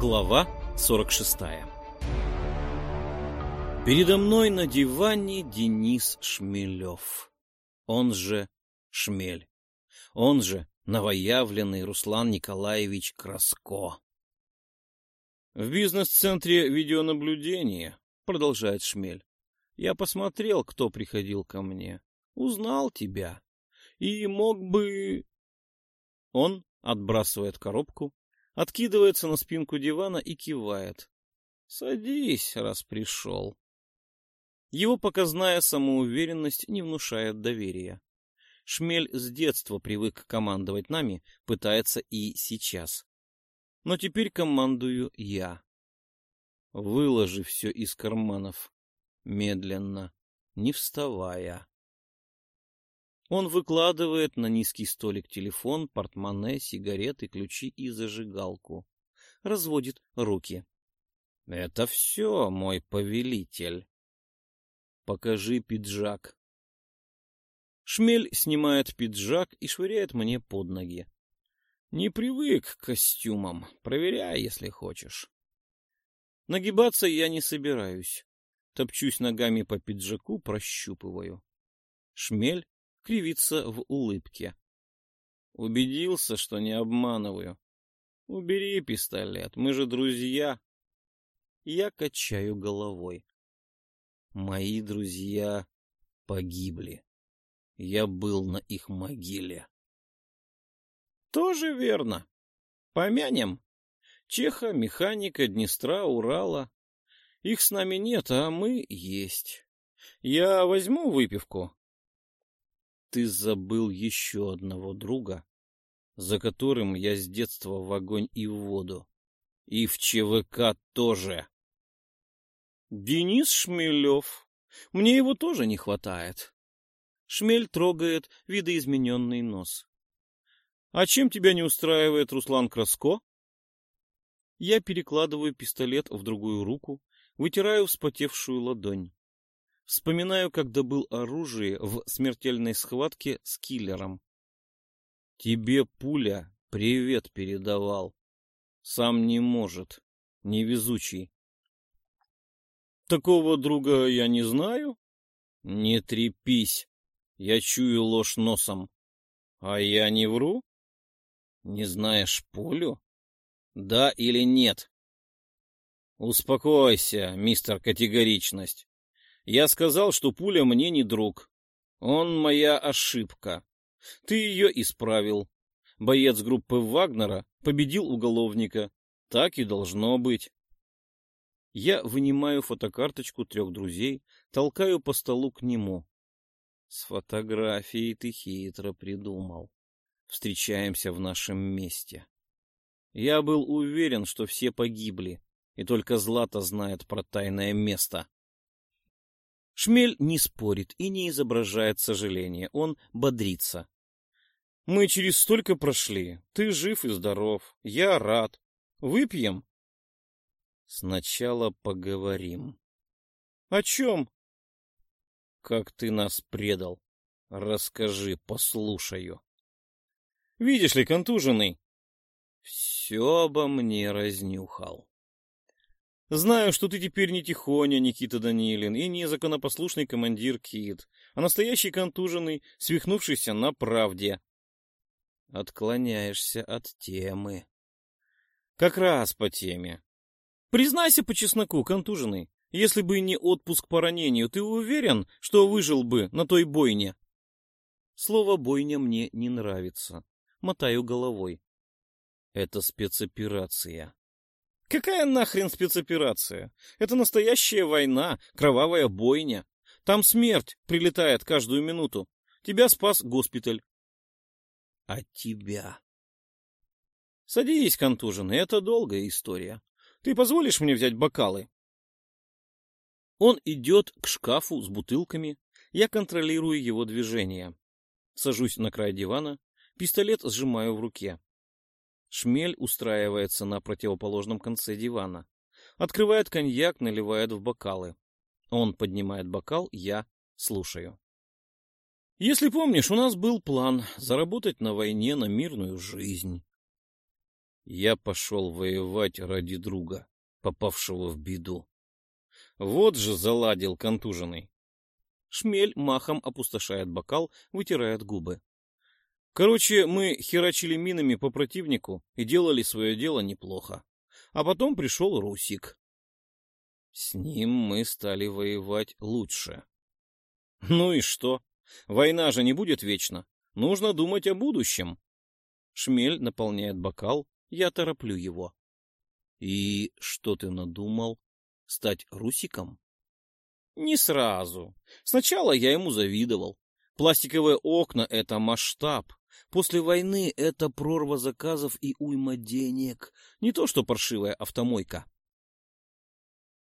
Глава 46 Передо мной на диване Денис Шмелев, он же Шмель, он же новоявленный Руслан Николаевич Краско. В бизнес-центре видеонаблюдения, продолжает Шмель, я посмотрел, кто приходил ко мне, узнал тебя и мог бы... Он отбрасывает коробку, откидывается на спинку дивана и кивает. «Садись, раз пришел». Его показная самоуверенность не внушает доверия. Шмель с детства привык командовать нами, пытается и сейчас. Но теперь командую я. Выложи все из карманов. Медленно, не вставая. Он выкладывает на низкий столик телефон, портмоне, сигареты, ключи и зажигалку. Разводит руки. — Это все, мой повелитель. — Покажи пиджак. Шмель снимает пиджак и швыряет мне под ноги. — Не привык к костюмам. Проверяй, если хочешь. Нагибаться я не собираюсь. Топчусь ногами по пиджаку, прощупываю. Шмель кривится в улыбке. Убедился, что не обманываю. Убери пистолет, мы же друзья. Я качаю головой. Мои друзья погибли. Я был на их могиле. Тоже верно. Помянем. Чеха, механика, Днестра, Урала. Их с нами нет, а мы есть. Я возьму выпивку ты забыл еще одного друга, за которым я с детства в огонь и в воду. И в ЧВК тоже. Денис Шмелев. Мне его тоже не хватает. Шмель трогает видоизмененный нос. А чем тебя не устраивает Руслан Краско? Я перекладываю пистолет в другую руку, вытираю вспотевшую ладонь. Вспоминаю, как добыл оружие в смертельной схватке с киллером. Тебе пуля привет передавал. Сам не может. Невезучий. Такого друга я не знаю. Не трепись. Я чую ложь носом. А я не вру? Не знаешь пулю? Да или нет? Успокойся, мистер Категоричность. Я сказал, что пуля мне не друг. Он моя ошибка. Ты ее исправил. Боец группы Вагнера победил уголовника. Так и должно быть. Я вынимаю фотокарточку трех друзей, толкаю по столу к нему. С фотографией ты хитро придумал. Встречаемся в нашем месте. Я был уверен, что все погибли, и только Злата знает про тайное место. Шмель не спорит и не изображает сожаления, он бодрится. Мы через столько прошли. Ты жив и здоров. Я рад. Выпьем? Сначала поговорим. О чем? Как ты нас предал. Расскажи, послушаю. Видишь ли, контуженный? Все обо мне разнюхал. Знаю, что ты теперь не Тихоня Никита Данилин и не законопослушный командир Кит, а настоящий контуженный, свихнувшийся на правде. Отклоняешься от темы. Как раз по теме. Признайся по чесноку, контуженный, если бы не отпуск по ранению, ты уверен, что выжил бы на той бойне? Слово «бойня» мне не нравится. Мотаю головой. Это спецоперация. Какая нахрен спецоперация? Это настоящая война, кровавая бойня. Там смерть прилетает каждую минуту. Тебя спас госпиталь. А тебя? Садись, контуженный, это долгая история. Ты позволишь мне взять бокалы? Он идет к шкафу с бутылками. Я контролирую его движения. Сажусь на край дивана, пистолет сжимаю в руке. Шмель устраивается на противоположном конце дивана. Открывает коньяк, наливает в бокалы. Он поднимает бокал, я Слушаю. Если помнишь, у нас был план заработать на войне на мирную жизнь. Я пошел воевать ради друга, попавшего в беду. Вот же заладил контуженный. Шмель махом опустошает бокал, вытирает губы. Короче, мы херачили минами по противнику и делали свое дело неплохо. А потом пришел Русик. С ним мы стали воевать лучше. Ну и что? Война же не будет вечно. Нужно думать о будущем. Шмель наполняет бокал, я тороплю его. И что ты надумал? Стать Русиком? Не сразу. Сначала я ему завидовал. Пластиковые окна — это масштаб. После войны это прорва заказов и уйма денег. Не то что паршивая автомойка.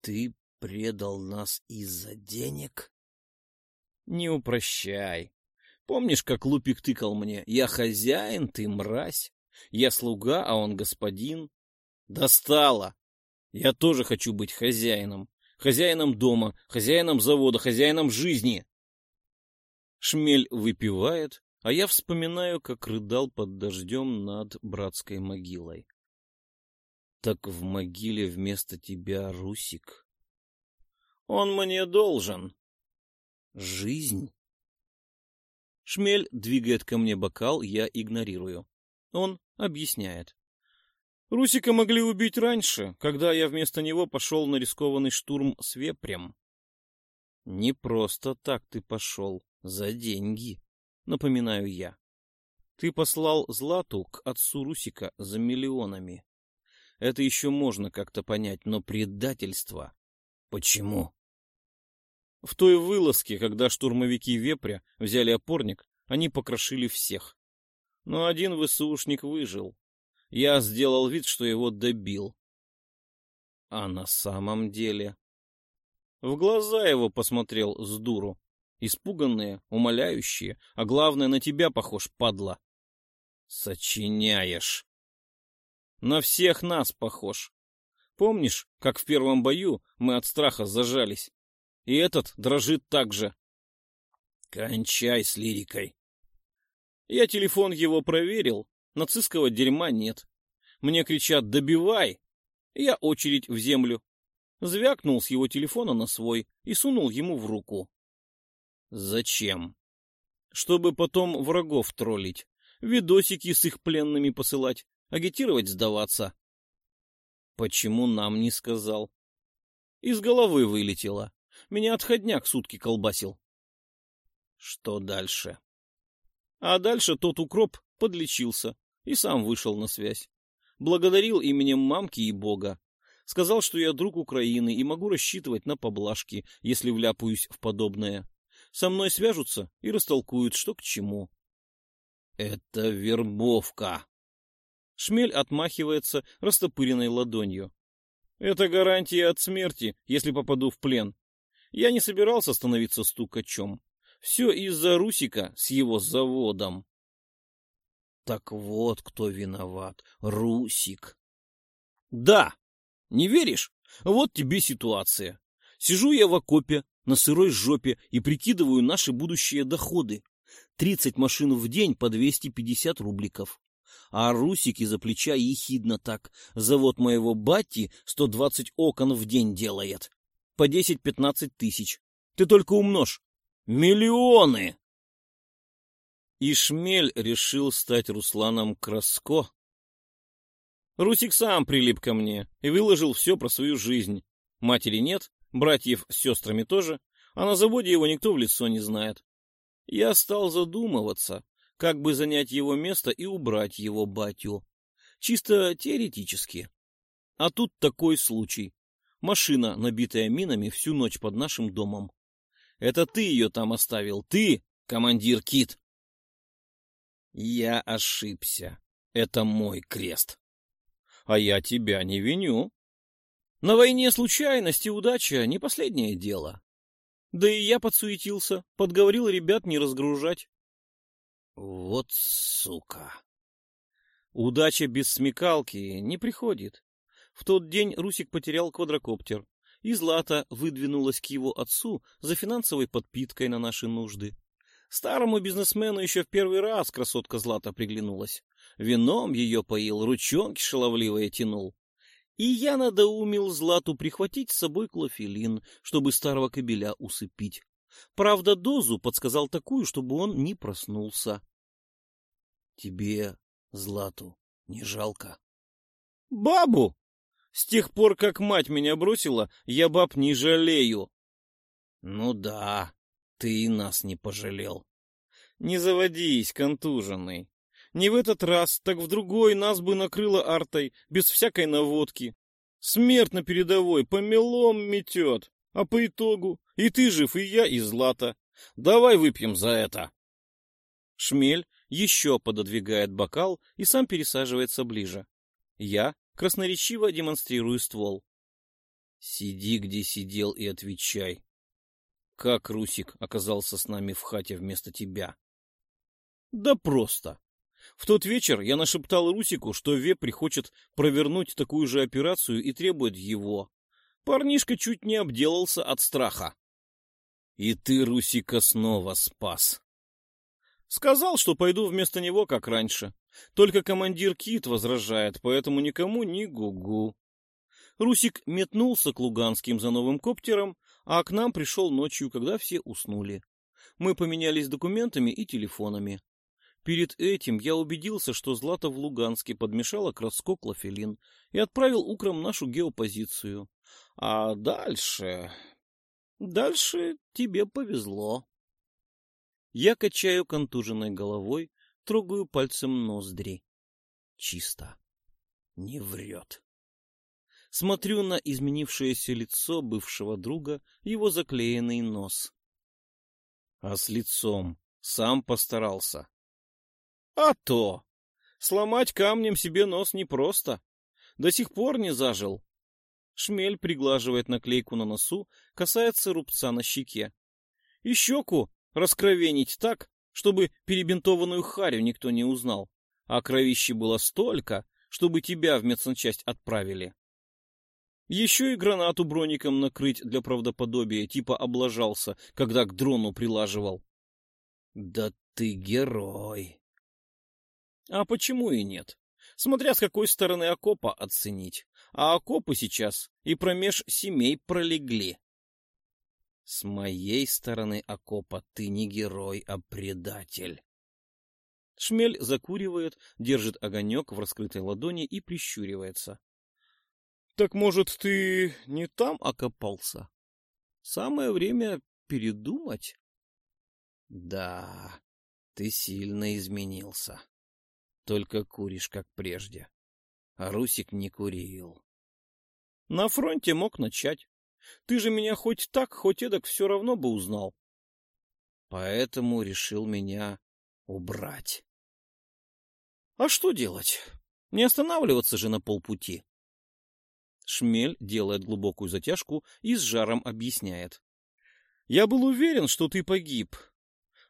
Ты предал нас из-за денег? Не упрощай. Помнишь, как Лупик тыкал мне? Я хозяин, ты мразь. Я слуга, а он господин. Достало. Я тоже хочу быть хозяином. Хозяином дома, хозяином завода, хозяином жизни. Шмель выпивает, а я вспоминаю, как рыдал под дождем над братской могилой. Так в могиле вместо тебя Русик. Он мне должен. Жизнь? Шмель двигает ко мне бокал, я игнорирую. Он объясняет. Русика могли убить раньше, когда я вместо него пошел на рискованный штурм с вепрем. Не просто так ты пошел, за деньги, напоминаю я. Ты послал Злату к отцу Русика за миллионами. Это еще можно как-то понять, но предательство... Почему? В той вылазке, когда штурмовики Вепря взяли опорник, они покрошили всех. Но один ВСУшник выжил. Я сделал вид, что его добил. А на самом деле... В глаза его посмотрел с дуру. Испуганные, умоляющие, а главное, на тебя похож, падла. Сочиняешь. На всех нас похож. Помнишь, как в первом бою мы от страха зажались? И этот дрожит так же. Кончай с лирикой. Я телефон его проверил, нацистского дерьма нет. Мне кричат «добивай!» Я очередь в землю. Звякнул с его телефона на свой и сунул ему в руку. Зачем? Чтобы потом врагов троллить, видосики с их пленными посылать, агитировать сдаваться. Почему нам не сказал? Из головы вылетело. Меня отходняк сутки колбасил. Что дальше? А дальше тот укроп подлечился и сам вышел на связь. Благодарил именем мамки и бога. Сказал, что я друг Украины и могу рассчитывать на поблажки, если вляпаюсь в подобное. Со мной свяжутся и растолкуют, что к чему. Это вербовка. Шмель отмахивается растопыренной ладонью. Это гарантия от смерти, если попаду в плен. Я не собирался становиться стукачом. Все из-за Русика с его заводом. Так вот кто виноват. Русик. Да. Не веришь? Вот тебе ситуация. Сижу я в окопе, на сырой жопе и прикидываю наши будущие доходы. 30 машин в день по 250 рубликов. А Русик из-за плеча ехидно так. Завод моего бати 120 окон в день делает по 10-15 тысяч. Ты только умножь. Миллионы! И Шмель решил стать Русланом Краско. Русик сам прилип ко мне и выложил все про свою жизнь. Матери нет, братьев с сестрами тоже, а на заводе его никто в лицо не знает. Я стал задумываться, как бы занять его место и убрать его батю. Чисто теоретически. А тут такой случай. Машина, набитая минами, всю ночь под нашим домом. Это ты ее там оставил, ты, командир Кит. Я ошибся. Это мой крест. А я тебя не виню. На войне случайность и удача не последнее дело. Да и я подсуетился, подговорил ребят не разгружать. Вот сука. Удача без смекалки не приходит. В тот день Русик потерял квадрокоптер и Злата выдвинулась к его отцу за финансовой подпиткой на наши нужды. Старому бизнесмену еще в первый раз красотка Злата приглянулась. Вином ее поил, ручонки шаловливые тянул. И я надоумил Злату прихватить с собой клофелин, чтобы старого кобеля усыпить. Правда, дозу подсказал такую, чтобы он не проснулся. — Тебе, Злату, не жалко? — Бабу! С тех пор, как мать меня бросила, я баб не жалею. — Ну да, ты и нас не пожалел. Не заводись, контуженный. Не в этот раз, так в другой нас бы накрыло артой, без всякой наводки. Смерть на передовой помелом метет, а по итогу и ты жив, и я, и Злата. Давай выпьем за это. Шмель еще пододвигает бокал и сам пересаживается ближе. Я красноречиво демонстрирую ствол. Сиди, где сидел, и отвечай. Как Русик оказался с нами в хате вместо тебя? Да просто. В тот вечер я нашептал Русику, что Вепри хочет провернуть такую же операцию и требует его. Парнишка чуть не обделался от страха. И ты Русика снова спас. Сказал, что пойду вместо него, как раньше. Только командир Кит возражает, поэтому никому ни гугу. Русик метнулся к Луганским за новым коптером, а к нам пришел ночью, когда все уснули. Мы поменялись документами и телефонами. Перед этим я убедился, что Злата в Луганске подмешала краско клофелин и отправил украм нашу геопозицию. А дальше... Дальше тебе повезло. Я качаю контуженной головой, трогаю пальцем ноздри. Чисто. Не врет. Смотрю на изменившееся лицо бывшего друга, его заклеенный нос. А с лицом сам постарался. А то! Сломать камнем себе нос непросто. До сих пор не зажил. Шмель приглаживает наклейку на носу, касается рубца на щеке. И щеку раскровенить так, чтобы перебинтованную харю никто не узнал. А кровищи было столько, чтобы тебя в медсанчасть отправили. Еще и гранату броником накрыть для правдоподобия, типа облажался, когда к дрону прилаживал. Да ты герой! А почему и нет? Смотря с какой стороны окопа оценить. А окопы сейчас и промеж семей пролегли. С моей стороны окопа ты не герой, а предатель. Шмель закуривает, держит огонек в раскрытой ладони и прищуривается. — Так, может, ты не там окопался? Самое время передумать. — Да, ты сильно изменился. Только куришь, как прежде. А Русик не курил. На фронте мог начать. Ты же меня хоть так, хоть эдак все равно бы узнал. Поэтому решил меня убрать. А что делать? Не останавливаться же на полпути. Шмель делает глубокую затяжку и с жаром объясняет. Я был уверен, что ты погиб.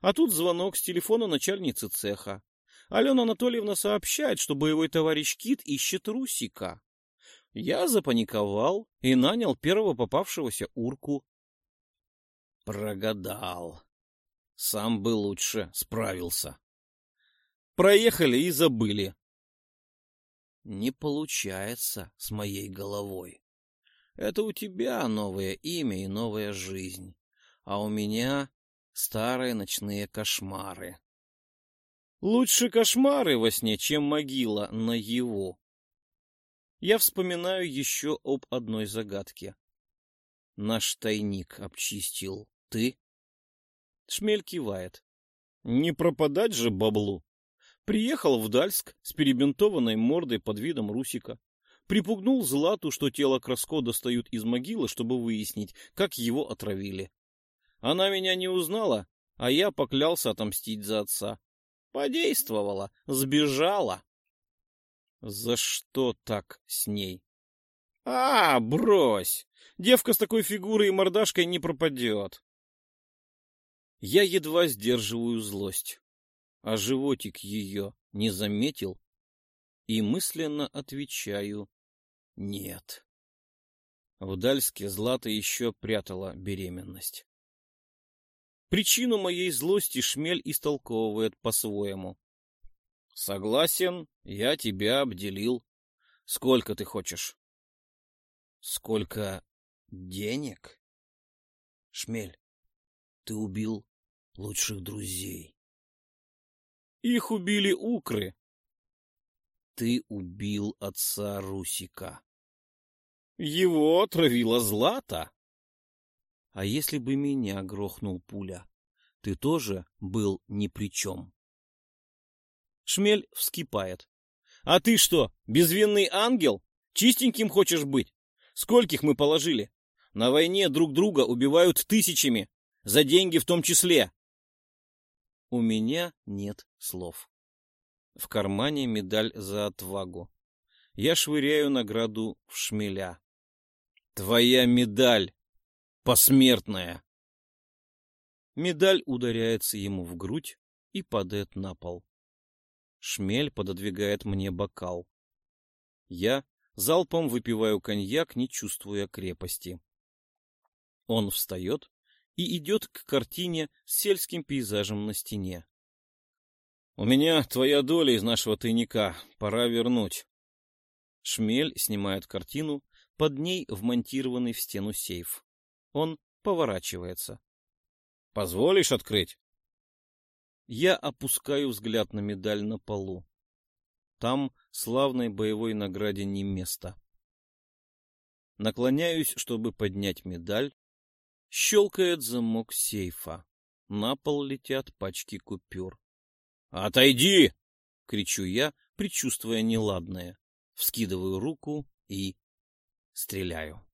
А тут звонок с телефона начальницы цеха. Алена Анатольевна сообщает, что боевой товарищ Кит ищет Русика. Я запаниковал и нанял первого попавшегося урку. Прогадал. Сам бы лучше справился. Проехали и забыли. Не получается с моей головой. Это у тебя новое имя и новая жизнь, а у меня старые ночные кошмары. Лучше кошмары во сне, чем могила наяву. Я вспоминаю еще об одной загадке. Наш тайник обчистил ты? Шмель кивает. Не пропадать же баблу. Приехал в Дальск с перебинтованной мордой под видом Русика. Припугнул Злату, что тело Краско достают из могилы, чтобы выяснить, как его отравили. Она меня не узнала, а я поклялся отомстить за отца. Подействовала, сбежала. За что так с ней? А, брось! Девка с такой фигурой и мордашкой не пропадет. Я едва сдерживаю злость, а животик ее не заметил и мысленно отвечаю «нет». В Дальске Злата еще прятала беременность. Причину моей злости Шмель истолковывает по-своему. Согласен, я тебя обделил. Сколько ты хочешь? Сколько денег? Шмель, ты убил лучших друзей. Их убили укры. Ты убил отца Русика. Его отравила Злата. А если бы меня грохнул пуля, ты тоже был ни при чем. Шмель вскипает. А ты что, безвинный ангел? Чистеньким хочешь быть? Скольких мы положили? На войне друг друга убивают тысячами, за деньги в том числе. У меня нет слов. В кармане медаль за отвагу. Я швыряю награду в шмеля. Твоя медаль, посмертная. Медаль ударяется ему в грудь и падает на пол. Шмель пододвигает мне бокал. Я залпом выпиваю коньяк, не чувствуя крепости. Он встает и идет к картине с сельским пейзажем на стене. — У меня твоя доля из нашего тайника. Пора вернуть. Шмель снимает картину, под ней вмонтированный в стену сейф. Он поворачивается. — Позволишь открыть? Я опускаю взгляд на медаль на полу. Там славной боевой награде не место. Наклоняюсь, чтобы поднять медаль. Щелкает замок сейфа. На пол летят пачки купюр. «Отойди!» — кричу я, предчувствуя неладное. Вскидываю руку и стреляю.